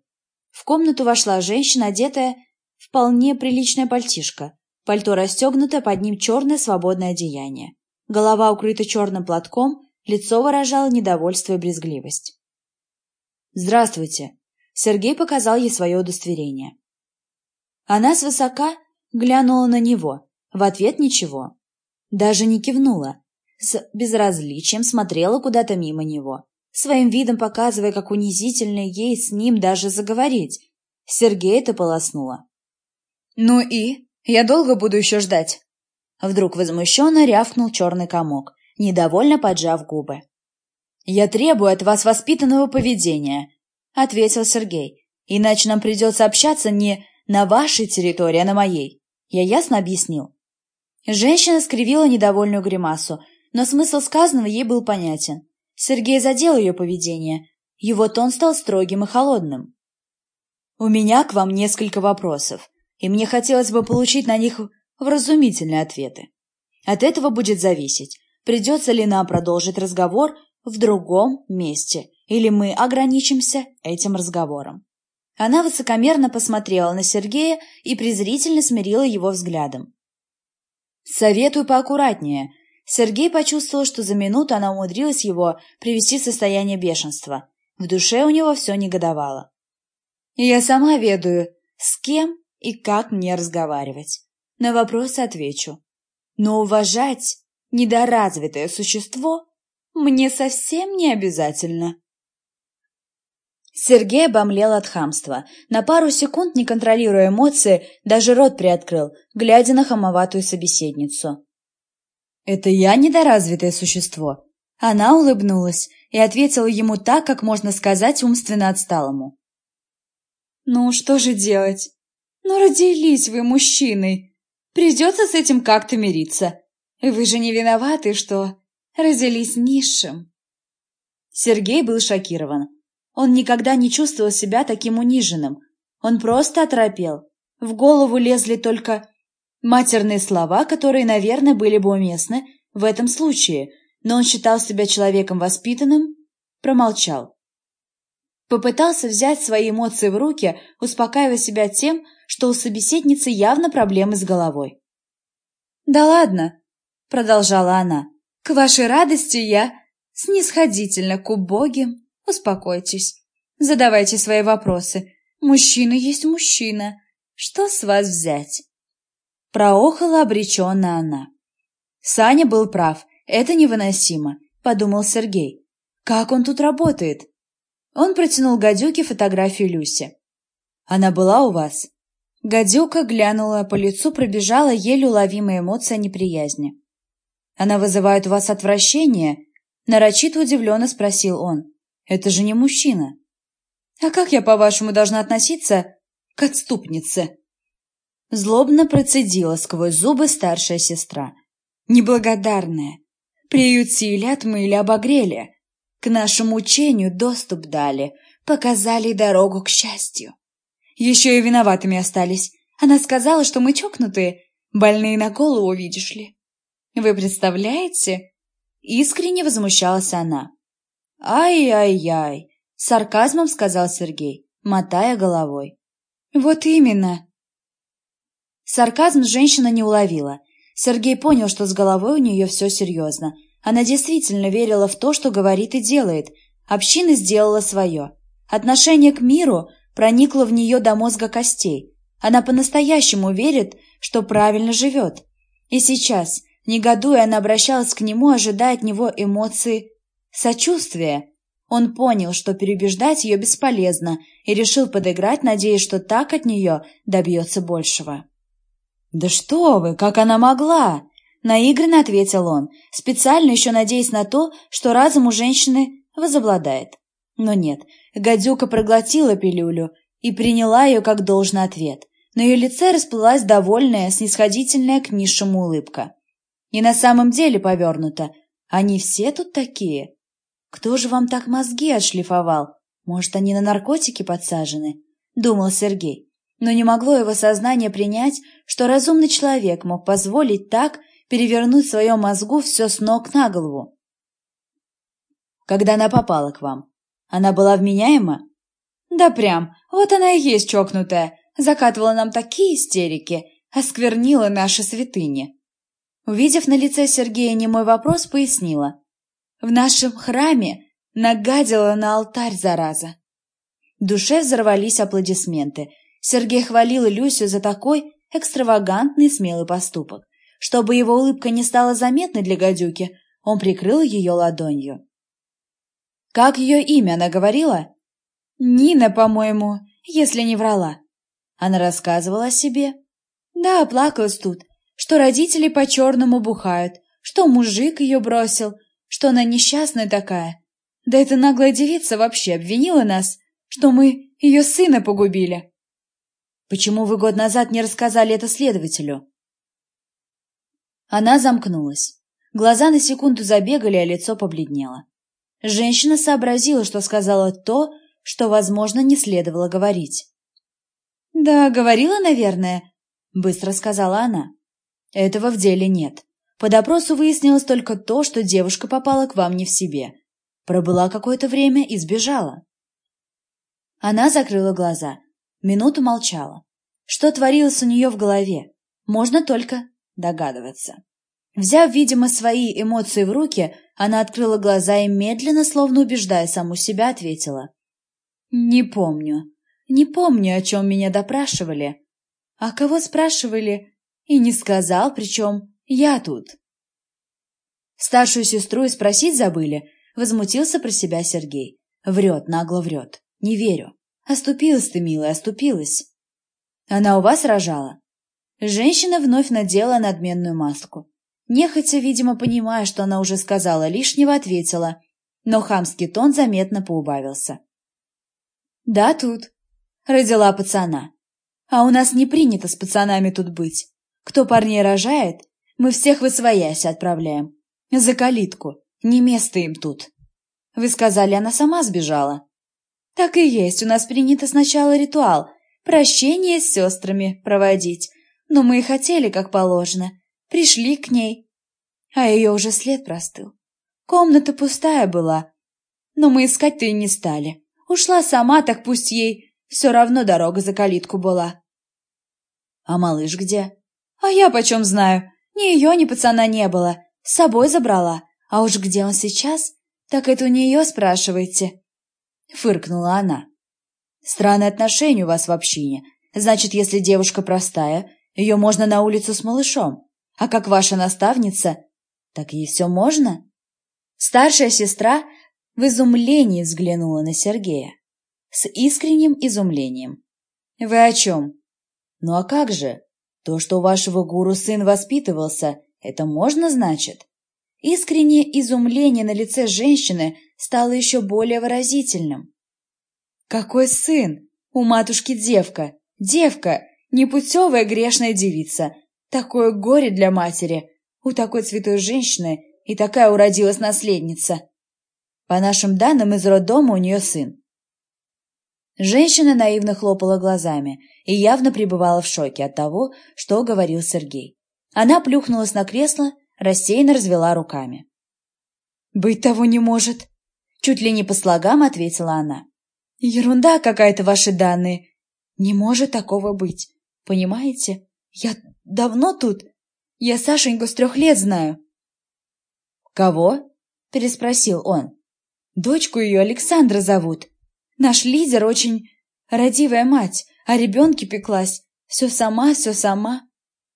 В комнату вошла женщина, одетая в вполне приличное пальтишко. Пальто расстегнуто, под ним черное свободное одеяние. Голова укрыта черным платком, лицо выражало недовольство и брезгливость. «Здравствуйте!» Сергей показал ей свое удостоверение. Она свысока глянула на него. В ответ ничего. Даже не кивнула. С безразличием смотрела куда-то мимо него, своим видом показывая, как унизительно ей с ним даже заговорить. Сергей это полоснуло. «Ну и? Я долго буду еще ждать?» Вдруг возмущенно рявкнул черный комок, недовольно поджав губы. «Я требую от вас воспитанного поведения», — ответил Сергей. «Иначе нам придется общаться не на вашей территории, а на моей. Я ясно объяснил?» Женщина скривила недовольную гримасу, но смысл сказанного ей был понятен. Сергей задел ее поведение. Его тон стал строгим и холодным. «У меня к вам несколько вопросов, и мне хотелось бы получить на них вразумительные ответы. От этого будет зависеть, придется ли нам продолжить разговор в другом месте, или мы ограничимся этим разговором. Она высокомерно посмотрела на Сергея и презрительно смирила его взглядом. «Советую поаккуратнее». Сергей почувствовал, что за минуту она умудрилась его привести в состояние бешенства. В душе у него все негодовало. «Я сама ведаю, с кем и как мне разговаривать. На вопросы отвечу. Но уважать недоразвитое существо мне совсем не обязательно. Сергей обомлел от хамства. На пару секунд, не контролируя эмоции, даже рот приоткрыл, глядя на хамоватую собеседницу. «Это я недоразвитое существо?» Она улыбнулась и ответила ему так, как можно сказать умственно отсталому. «Ну, что же делать? Ну, родились вы мужчиной. Придется с этим как-то мириться. Вы же не виноваты, что родились низшим». Сергей был шокирован. Он никогда не чувствовал себя таким униженным. Он просто оторопел. В голову лезли только матерные слова, которые, наверное, были бы уместны в этом случае, но он считал себя человеком воспитанным, промолчал. Попытался взять свои эмоции в руки, успокаивая себя тем, что у собеседницы явно проблемы с головой. «Да ладно», — продолжала она, — «к вашей радости я снисходительно к убогим Успокойтесь. Задавайте свои вопросы. Мужчина есть мужчина. Что с вас взять?» Проохала обреченно она. Саня был прав. Это невыносимо, подумал Сергей. Как он тут работает? Он протянул гадюке фотографию Люси. Она была у вас? Гадюка глянула по лицу, пробежала еле уловимая эмоция неприязни. Она вызывает у вас отвращение? Нарочито удивленно спросил он. Это же не мужчина. А как я, по-вашему, должна относиться к отступнице? Злобно процедила сквозь зубы старшая сестра. Неблагодарная. Приютили, отмыли, обогрели. К нашему учению доступ дали, показали дорогу к счастью. Еще и виноватыми остались. Она сказала, что мы чокнутые, больные на голову, видишь ли. Вы представляете? Искренне возмущалась она. «Ай-яй-яй!» — сарказмом сказал Сергей, мотая головой. «Вот именно!» Сарказм женщина не уловила. Сергей понял, что с головой у нее все серьезно. Она действительно верила в то, что говорит и делает. Община сделала свое. Отношение к миру проникло в нее до мозга костей. Она по-настоящему верит, что правильно живет. И сейчас, негодуя, она обращалась к нему, ожидая от него эмоции Сочувствие. Он понял, что переубеждать ее бесполезно, и решил подыграть, надеясь, что так от нее добьется большего. «Да что вы, как она могла?» — наигранно ответил он, специально еще надеясь на то, что разум у женщины возобладает. Но нет, гадюка проглотила пилюлю и приняла ее как должный ответ. На ее лице расплылась довольная, снисходительная к низшему улыбка. И на самом деле повернута. Они все тут такие. «Кто же вам так мозги отшлифовал? Может, они на наркотики подсажены?» — думал Сергей. Но не могло его сознание принять, что разумный человек мог позволить так перевернуть в своем мозгу все с ног на голову. «Когда она попала к вам, она была вменяема?» «Да прям, вот она и есть чокнутая, закатывала нам такие истерики, осквернила наши святыни». Увидев на лице Сергея немой вопрос, пояснила. В нашем храме нагадила на алтарь, зараза. В душе взорвались аплодисменты. Сергей хвалил Люсю за такой экстравагантный смелый поступок. Чтобы его улыбка не стала заметной для гадюки, он прикрыл ее ладонью. «Как ее имя она говорила?» «Нина, по-моему, если не врала». Она рассказывала о себе. «Да, плакалась тут, что родители по-черному бухают, что мужик ее бросил, что она несчастная такая. Да эта наглая девица вообще обвинила нас, что мы ее сына погубили. Почему вы год назад не рассказали это следователю? Она замкнулась. Глаза на секунду забегали, а лицо побледнело. Женщина сообразила, что сказала то, что, возможно, не следовало говорить. «Да, говорила, наверное», — быстро сказала она. «Этого в деле нет. По допросу выяснилось только то, что девушка попала к вам не в себе. Пробыла какое-то время и сбежала. Она закрыла глаза. Минуту молчала. Что творилось у нее в голове, можно только догадываться. Взяв, видимо, свои эмоции в руки, она открыла глаза и медленно, словно убеждая саму себя, ответила. «Не помню. Не помню, о чем меня допрашивали. А кого спрашивали? И не сказал, причем я тут. Старшую сестру и спросить забыли, возмутился про себя Сергей. Врет, нагло врет. Не верю. Оступилась ты, милая, оступилась. Она у вас рожала? Женщина вновь надела надменную маску. Нехотя, видимо, понимая, что она уже сказала лишнего, ответила, но хамский тон заметно поубавился. «Да, тут. Родила пацана. А у нас не принято с пацанами тут быть. Кто парней рожает, мы всех в освоясь отправляем. За калитку. Не место им тут. Вы сказали, она сама сбежала. Так и есть, у нас принято сначала ритуал. Прощение с сестрами проводить. Но мы и хотели, как положено. Пришли к ней. А ее уже след простыл. Комната пустая была. Но мы искать-то и не стали. Ушла сама, так пусть ей все равно дорога за калитку была. А малыш где? А я почем знаю? Ни ее, ни пацана не было. С собой забрала. А уж где он сейчас, так это у нее спрашиваете. Фыркнула она. Странное отношение у вас в общине. Значит, если девушка простая, ее можно на улицу с малышом. А как ваша наставница, так ей все можно? Старшая сестра в изумлении взглянула на Сергея. С искренним изумлением. «Вы о чем?» «Ну а как же? То, что у вашего гуру сын воспитывался, это можно, значит?» Искреннее изумление на лице женщины стало еще более выразительным. «Какой сын? У матушки девка! Девка! Непутевая грешная девица! Такое горе для матери! У такой святой женщины и такая уродилась наследница! По нашим данным, из роддома у нее сын. Женщина наивно хлопала глазами и явно пребывала в шоке от того, что говорил Сергей. Она плюхнулась на кресло, рассеянно развела руками. «Быть того не может!» Чуть ли не по слогам ответила она. «Ерунда какая-то ваши данные. Не может такого быть. Понимаете? Я давно тут. Я Сашеньку с трех лет знаю». «Кого?» – переспросил он. «Дочку ее Александра зовут. Наш лидер очень родивая мать, о ребенке пеклась. Все сама, все сама.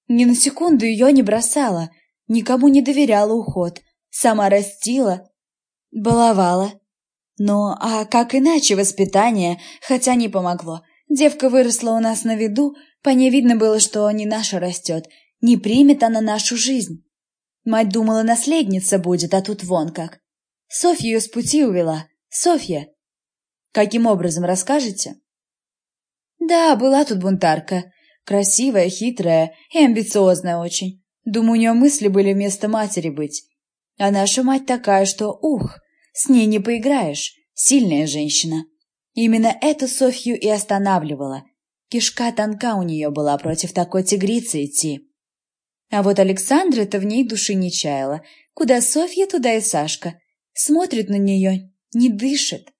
Ни на секунду ее не бросала, никому не доверяла уход. Сама растила, баловала. Ну, а как иначе воспитание, хотя не помогло. Девка выросла у нас на виду, по ней видно было, что не наша растет, не примет она нашу жизнь. Мать думала, наследница будет, а тут вон как. Софья ее с пути увела. Софья, Каким образом, расскажете? Да, была тут бунтарка. Красивая, хитрая и амбициозная очень. Думаю, у нее мысли были вместо матери быть. А наша мать такая, что, ух, с ней не поиграешь. Сильная женщина. Именно это Софью и останавливало. Кишка тонка у нее была против такой тигрицы идти. А вот Александра-то в ней души не чаяла. Куда Софья, туда и Сашка. Смотрит на нее, не дышит.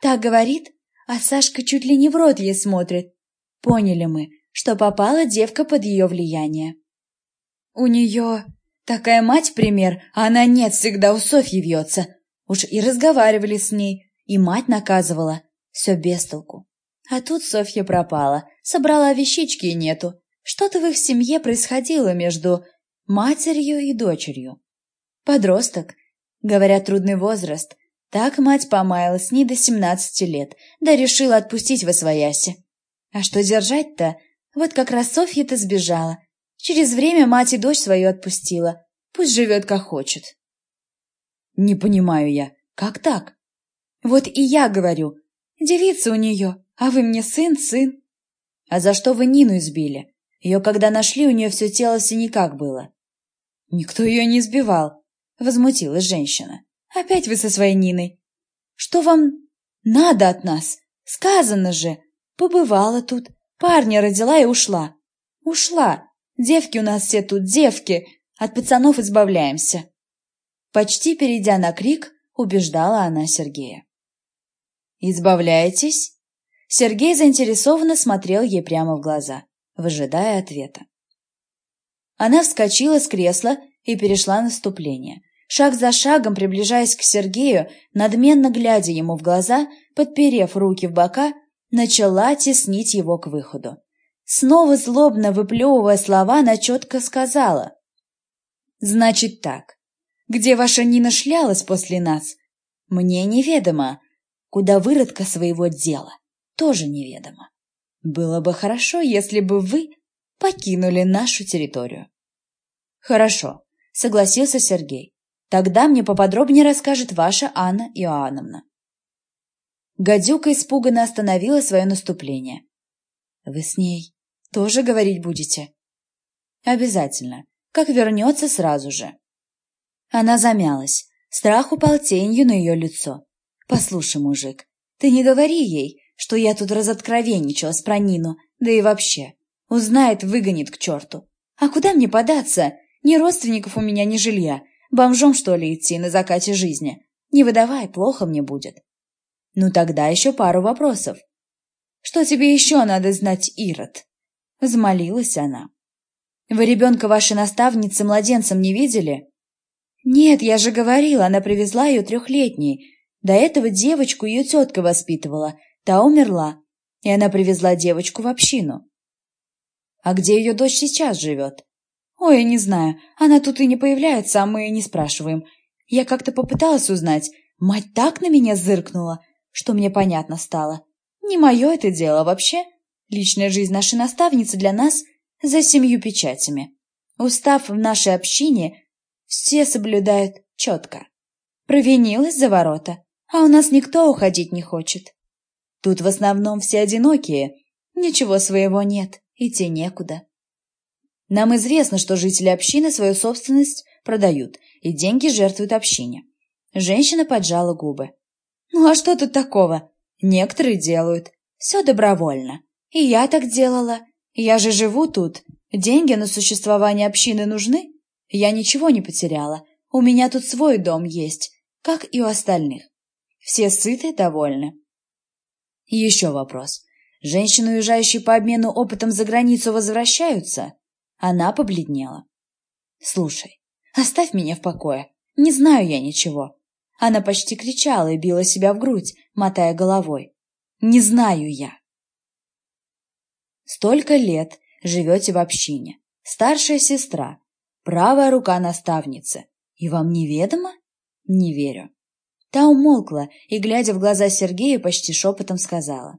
Так говорит, а Сашка чуть ли не в рот ей смотрит. Поняли мы, что попала девка под ее влияние. У нее такая мать пример, а она нет, всегда у Софьи вьется. Уж и разговаривали с ней, и мать наказывала. Все без толку. А тут Софья пропала, собрала вещички и нету. Что-то в их семье происходило между матерью и дочерью. Подросток, говорят, трудный возраст, так мать помаялась не до семнадцати лет, да решила отпустить во свояси. А что держать-то? Вот как раз Софья-то сбежала. Через время мать и дочь свою отпустила. Пусть живет как хочет. Не понимаю я, как так? Вот и я говорю. Девица у нее, а вы мне сын, сын. А за что вы Нину избили? Ее когда нашли, у нее все тело в синяках было. Никто ее не избивал, возмутилась женщина. Опять вы со своей Ниной. Что вам надо от нас? Сказано же. Побывала тут, парня родила и ушла. Ушла. Девки у нас все тут, девки. От пацанов избавляемся. Почти перейдя на крик, убеждала она Сергея. «Избавляетесь?» Сергей заинтересованно смотрел ей прямо в глаза, выжидая ответа. Она вскочила с кресла и перешла наступление, шаг за шагом приближаясь к Сергею, надменно глядя ему в глаза, подперев руки в бока, начала теснить его к выходу. Снова злобно выплевывая слова, она четко сказала. «Значит так, где ваша Нина шлялась после нас? Мне неведомо. Куда выродка своего дела, тоже неведомо. Было бы хорошо, если бы вы покинули нашу территорию. Хорошо, согласился Сергей. Тогда мне поподробнее расскажет ваша Анна Иоанновна. Гадюка испуганно остановила свое наступление. Вы с ней тоже говорить будете? Обязательно. Как вернется сразу же. Она замялась. Страх упал тенью на ее лицо. «Послушай, мужик, ты не говори ей, что я тут разоткровенничала с Пронину, да и вообще. Узнает, выгонит к черту. А куда мне податься? Ни родственников у меня, ни жилья. Бомжом, что ли, идти на закате жизни? Не выдавай, плохо мне будет. Ну тогда еще пару вопросов. Что тебе еще надо знать, Ирод? Взмолилась она. Вы ребенка вашей наставницы младенцем не видели? Нет, я же говорила, она привезла ее трехлетней. До этого девочку ее тетка воспитывала, та умерла, и она привезла девочку в общину. А где ее дочь сейчас живет? Ой, не знаю, она тут и не появляется, а мы не спрашиваем. Я как-то попыталась узнать, мать так на меня зыркнула, что мне понятно стало. Не мое это дело вообще. Личная жизнь нашей наставницы для нас за семью печатями. Устав в нашей общине все соблюдают четко. Провинилась за ворота, а у нас никто уходить не хочет. Тут в основном все одинокие, ничего своего нет, идти некуда. Нам известно, что жители общины свою собственность продают и деньги жертвуют общине. Женщина поджала губы. Ну а что тут такого? Некоторые делают. Все добровольно. И я так делала. Я же живу тут. Деньги на существование общины нужны? Я ничего не потеряла. У меня тут свой дом есть, как и у остальных. Все сыты довольны. Еще вопрос. Женщины, уезжающие по обмену опытом за границу, возвращаются? Она побледнела. Слушай, оставь меня в покое. Не знаю я ничего. Она почти кричала и била себя в грудь, мотая головой. Не знаю я. Столько лет живете в общине. Старшая сестра, правая рука наставницы. И вам неведомо? Не верю. Та умолкла и, глядя в глаза Сергея, почти шепотом сказала.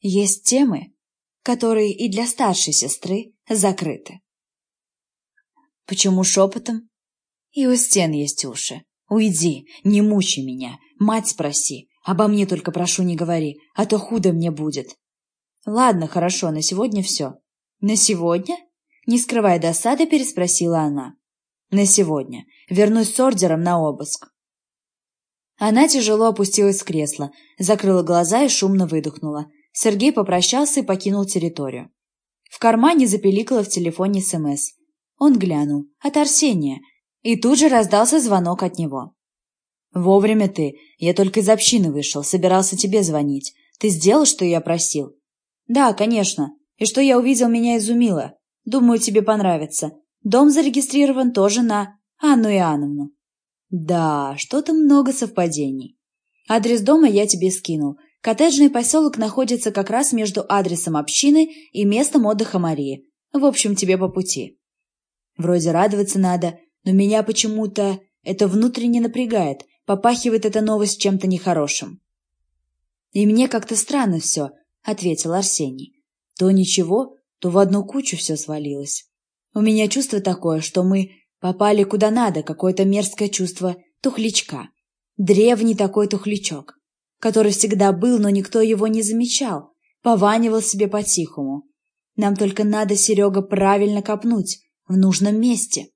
Есть темы, которые и для старшей сестры закрыты. Почему шепотом? И у стен есть уши. Уйди, не мучи меня. Мать спроси. Обо мне только прошу не говори, а то худо мне будет. Ладно, хорошо, на сегодня все. На сегодня? Не скрывая досады, переспросила она. На сегодня. Вернусь с ордером на обыск. Она тяжело опустилась в кресло, закрыла глаза и шумно выдохнула. Сергей попрощался и покинул территорию. В кармане запеликало в телефоне СМС. Он глянул. От Арсения. И тут же раздался звонок от него. «Вовремя ты. Я только из общины вышел, собирался тебе звонить. Ты сделал, что я просил?» «Да, конечно. И что я увидел, меня изумило. Думаю, тебе понравится. Дом зарегистрирован тоже на Анну Иоанновну». «Да, что-то много совпадений. Адрес дома я тебе скинул. Коттеджный поселок находится как раз между адресом общины и местом отдыха Марии. В общем, тебе по пути. Вроде радоваться надо, но меня почему-то это внутренне напрягает, попахивает эта новость чем-то нехорошим. «И мне как-то странно все», — ответил Арсений. «То ничего, то в одну кучу все свалилось. У меня чувство такое, что мы попали куда надо, какое-то мерзкое чувство тухлячка. Древний такой тухлячок, который всегда был, но никто его не замечал, пованивал себе по-тихому. Нам только надо, Серега, правильно копнуть, в нужном месте.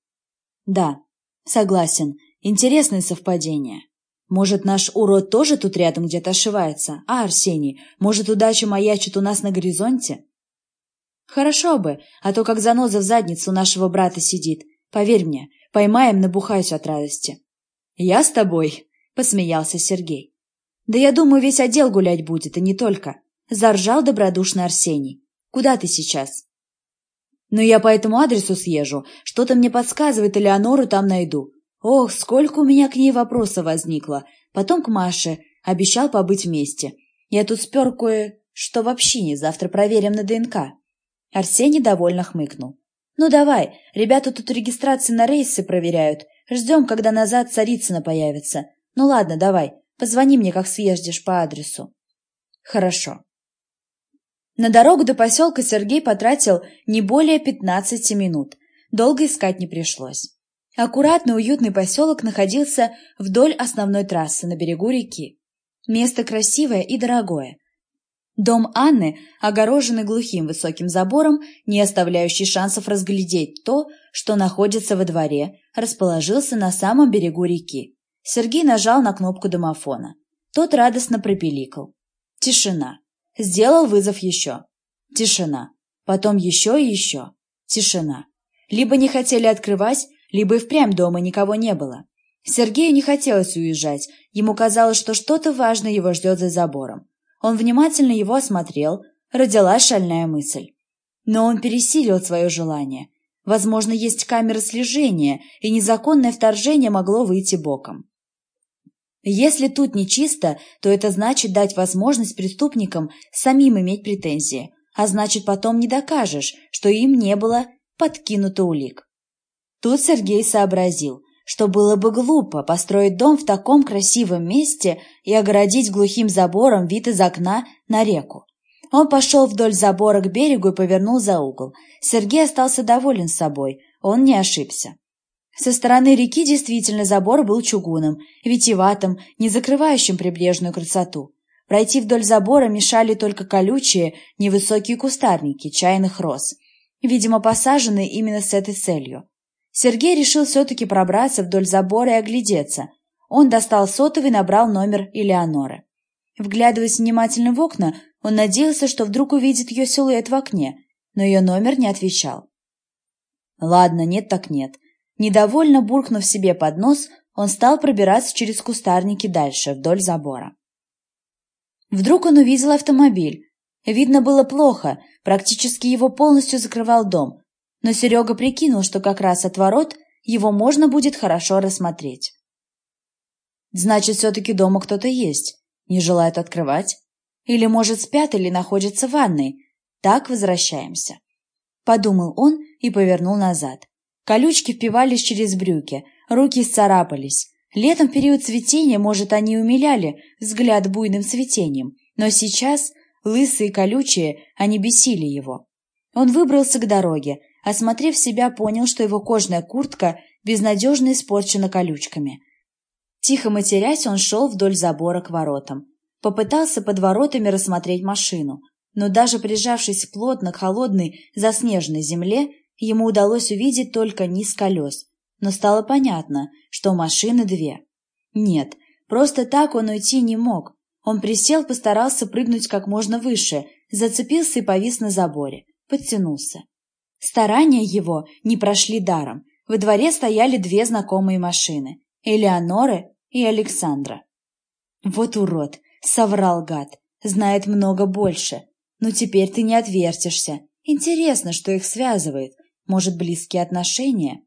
Да, согласен, интересное совпадение. Может, наш урод тоже тут рядом где-то ошивается? А, Арсений, может, удача маячит у нас на горизонте? Хорошо бы, а то как заноза в задницу нашего брата сидит. Поверь мне, поймаем, набухаюсь от радости. Я с тобой, посмеялся Сергей. Да я думаю, весь отдел гулять будет, и не только. Заржал добродушно Арсений. Куда ты сейчас? Но я по этому адресу съезжу. Что-то мне подсказывает, Элеонору там найду. Ох, сколько у меня к ней вопросов возникло. Потом к Маше. Обещал побыть вместе. Я тут спер кое что в общине. Завтра проверим на ДНК. Арсений довольно хмыкнул. «Ну давай, ребята тут регистрации на рейсы проверяют. Ждем, когда назад Царицына появится. Ну ладно, давай, Позвони мне, как съездишь по адресу». «Хорошо». На дорогу до поселка Сергей потратил не более 15 минут. Долго искать не пришлось. Аккуратный уютный поселок находился вдоль основной трассы на берегу реки. Место красивое и дорогое. Дом Анны, огороженный глухим высоким забором, не оставляющий шансов разглядеть то, что находится во дворе, расположился на самом берегу реки. Сергей нажал на кнопку домофона. Тот радостно пропеликал. Тишина. Сделал вызов еще. Тишина. Потом еще и еще. Тишина. Либо не хотели открывать, либо и впрямь дома никого не было. Сергею не хотелось уезжать, ему казалось, что что-то важное его ждет за забором. Он внимательно его осмотрел, родилась шальная мысль. Но он пересилил свое желание. Возможно, есть камеры слежения, и незаконное вторжение могло выйти боком. Если тут нечисто, то это значит дать возможность преступникам самим иметь претензии, а значит потом не докажешь, что им не было подкинуто улик. Тут Сергей сообразил, что было бы глупо построить дом в таком красивом месте и огородить глухим забором вид из окна на реку. Он пошел вдоль забора к берегу и повернул за угол. Сергей остался доволен собой, он не ошибся. Со стороны реки действительно забор был чугуном, витиеватым, не закрывающим прибрежную красоту. Пройти вдоль забора мешали только колючие, невысокие кустарники чайных роз, видимо, посаженные именно с этой целью. Сергей решил все-таки пробраться вдоль забора и оглядеться. Он достал сотовый и набрал номер Элеоноры. Вглядываясь внимательно в окна, он надеялся, что вдруг увидит ее силуэт в окне, но ее номер не отвечал. Ладно, нет так нет. Недовольно буркнув себе под нос, он стал пробираться через кустарники дальше, вдоль забора. Вдруг он увидел автомобиль. Видно было плохо, практически его полностью закрывал дом, но Серега прикинул, что как раз от ворот его можно будет хорошо рассмотреть. Значит, все-таки дома кто-то есть, не желает открывать. Или, может, спят или находятся в ванной. Так возвращаемся. Подумал он и повернул назад. Колючки впивались через брюки, руки сцарапались. Летом в период цветения, может, они умиляли взгляд буйным цветением, но сейчас, лысые и колючие, они бесили его. Он выбрался к дороге, Осмотрев себя, понял, что его кожаная куртка безнадежно испорчена колючками. Тихо матерясь, он шел вдоль забора к воротам. Попытался под воротами рассмотреть машину, но даже прижавшись плотно к холодной заснеженной земле, ему удалось увидеть только низ колес. Но стало понятно, что машины две. Нет, просто так он уйти не мог. Он присел, постарался прыгнуть как можно выше, зацепился и повис на заборе, подтянулся. Старания его не прошли даром. Во дворе стояли две знакомые машины – Элеоноры и Александра. «Вот урод!» – соврал гад. «Знает много больше. Но теперь ты не отвертишься. Интересно, что их связывает. Может, близкие отношения?»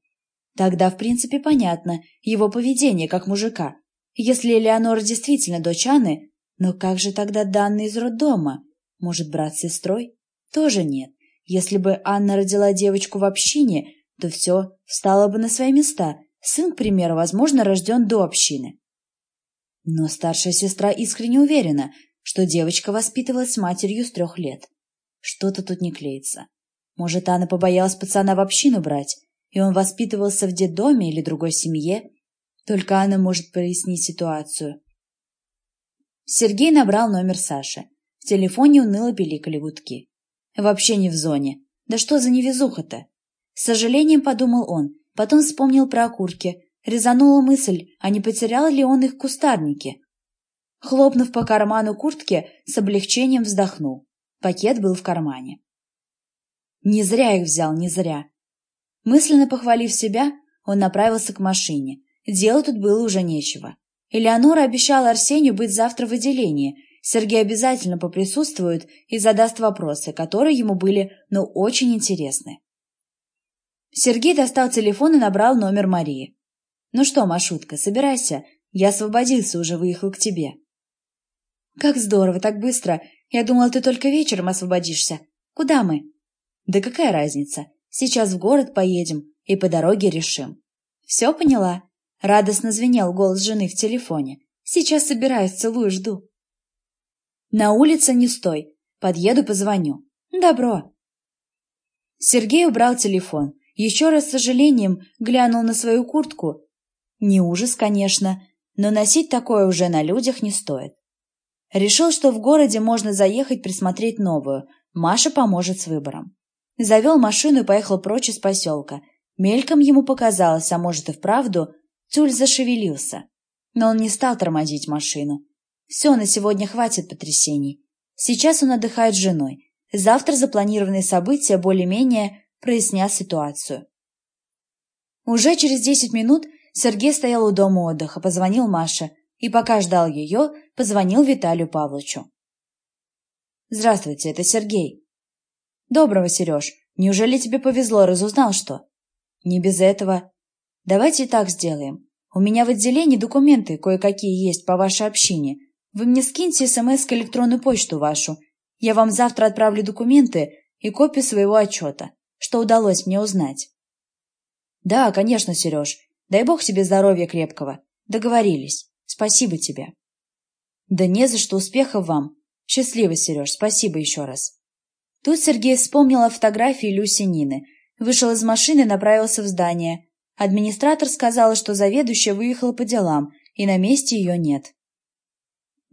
Тогда, в принципе, понятно его поведение как мужика. Если Элеонора действительно дочь Анны, но как же тогда данные из роддома? Может, брат с сестрой? Тоже нет. Если бы Анна родила девочку в общине, то все встало бы на свои места. Сын, к примеру, возможно, рожден до общины. Но старшая сестра искренне уверена, что девочка воспитывалась с матерью с трех лет. Что-то тут не клеится. Может, Анна побоялась пацана в общину брать, и он воспитывался в детдоме или другой семье? Только Анна может прояснить ситуацию. Сергей набрал номер Саши. В телефоне уныло пиликали гудки. Вообще не в зоне. Да что за невезуха-то? С сожалением подумал он, потом вспомнил про окурки. Резанула мысль, а не потерял ли он их в кустарнике? Хлопнув по карману куртки, с облегчением вздохнул. Пакет был в кармане. Не зря их взял, не зря. Мысленно похвалив себя, он направился к машине. Делать тут было уже нечего. Элеонора обещала Арсению быть завтра в отделении, Сергей обязательно поприсутствует и задаст вопросы, которые ему были, ну, очень интересны. Сергей достал телефон и набрал номер Марии. «Ну что, Машутка, собирайся. Я освободился, уже выехал к тебе». «Как здорово, так быстро. Я думал, ты только вечером освободишься. Куда мы?» «Да какая разница? Сейчас в город поедем и по дороге решим». «Все поняла?» Радостно звенел голос жены в телефоне. Сейчас собираюсь, целую, жду. На улице не стой. Подъеду, позвоню. Добро. Сергей убрал телефон. Еще раз с сожалением глянул на свою куртку. Не ужас, конечно, но носить такое уже на людях не стоит. Решил, что в городе можно заехать присмотреть новую. Маша поможет с выбором. Завел машину и поехал прочь из поселка. Мельком ему показалось, а может и вправду, тюль зашевелился. Но он не стал тормозить машину. Все, на сегодня хватит потрясений. Сейчас он отдыхает с женой. Завтра запланированные события более-менее прояснят ситуацию. Уже через десять минут Сергей стоял у дома отдыха, позвонил Маше и, пока ждал ее, позвонил Виталию Павловичу. «Здравствуйте, это Сергей». «Доброго, Сереж. Неужели тебе повезло, разузнал что?» «Не без этого. Давайте так сделаем. У меня в отделении документы кое-какие есть по вашей общине. Вы мне скиньте смс к электронную почту вашу. Я вам завтра отправлю документы и копию своего отчета, что удалось мне узнать». «Да, конечно, Сереж. Дай бог тебе здоровья крепкого. Договорились. Спасибо тебе». «Да не за что. Успехов вам. Счастливо, Сереж. Спасибо еще раз». Тут Сергей вспомнил о фотографии Люси Нины. Вышел из машины и направился в здание. Администратор сказала, что заведующая выехала по делам, и на месте ее нет.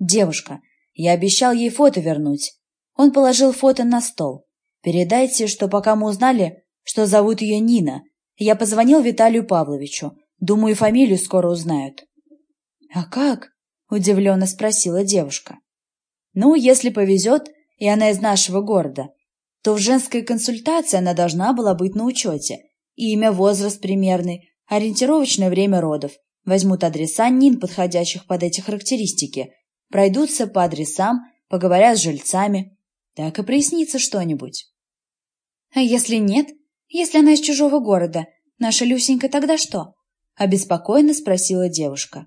«Девушка, я обещал ей фото вернуть». Он положил фото на стол. «Передайте, что пока мы узнали, что зовут ее Нина, я позвонил Виталию Павловичу. Думаю, фамилию скоро узнают». «А как?» – удивленно спросила девушка. «Ну, если повезет, и она из нашего города, то в женской консультации она должна была быть на учете. Имя, возраст примерный, ориентировочное время родов. Возьмут адреса НИН, подходящих под эти характеристики. Пройдутся по адресам, поговорят с жильцами. Так и прояснится что-нибудь. А если нет? Если она из чужого города, наша Люсенька тогда что? Обеспокоенно спросила девушка.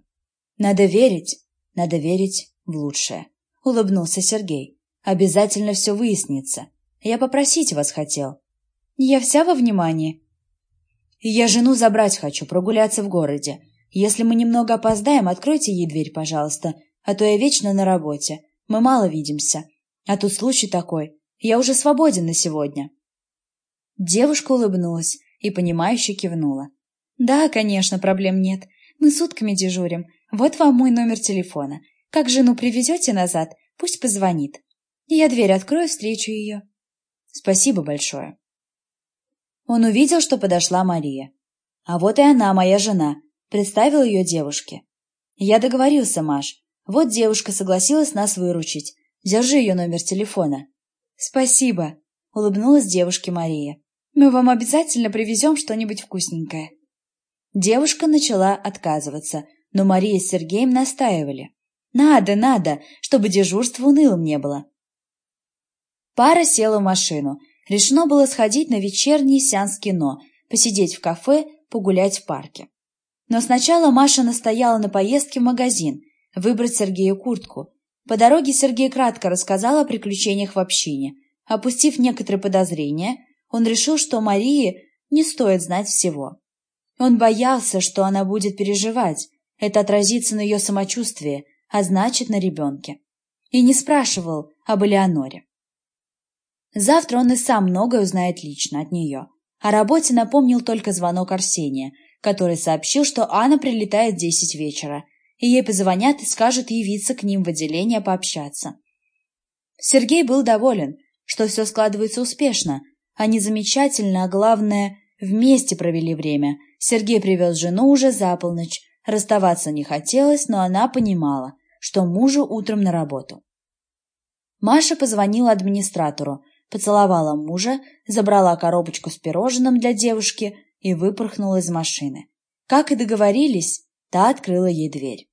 Надо верить, надо верить в лучшее. Улыбнулся Сергей. Обязательно все выяснится. Я попросить вас хотел. Я вся во внимании. Я жену забрать хочу, прогуляться в городе. Если мы немного опоздаем, откройте ей дверь, пожалуйста, а то я вечно на работе. Мы мало видимся. А тут случай такой. Я уже свободен на сегодня. Девушка улыбнулась и, понимающе кивнула. «Да, конечно, проблем нет. Мы сутками дежурим. Вот вам мой номер телефона. Как жену привезете назад, пусть позвонит. Я дверь открою, встречу ее». Спасибо большое. Он увидел, что подошла Мария. А вот и она, моя жена, представил ее девушке. Я договорился, Маш. Вот девушка согласилась нас выручить. Держи ее номер телефона. Спасибо, улыбнулась девушке Мария. Мы вам обязательно привезем что-нибудь вкусненькое. Девушка начала отказываться, но Мария с Сергеем настаивали. Надо, надо, чтобы дежурство унылым не было. Пара села в машину. Решено было сходить на вечерний сеанс кино, посидеть в кафе, погулять в парке. Но сначала Маша настояла на поездке в магазин, выбрать Сергею куртку. По дороге Сергей кратко рассказал о приключениях в общине. Опустив некоторые подозрения, он решил, что Марии не стоит знать всего. Он боялся, что она будет переживать, это отразится на ее самочувствии, а значит, на ребенке. И не спрашивал об Элеоноре. Завтра он и сам многое узнает лично от нее. О работе напомнил только звонок Арсения, который сообщил, что Анна прилетает в десять вечера, ей позвонят и скажут явиться к ним в отделение пообщаться. Сергей был доволен, что все складывается успешно. Они замечательно, а главное, вместе провели время. Сергей привез жену уже за полночь. Расставаться не хотелось, но она понимала, что мужу утром на работу. Маша позвонила администратору, поцеловала мужа, забрала коробочку с пирожным для девушки и выпорхнула из машины. Как и договорились, та открыла ей дверь.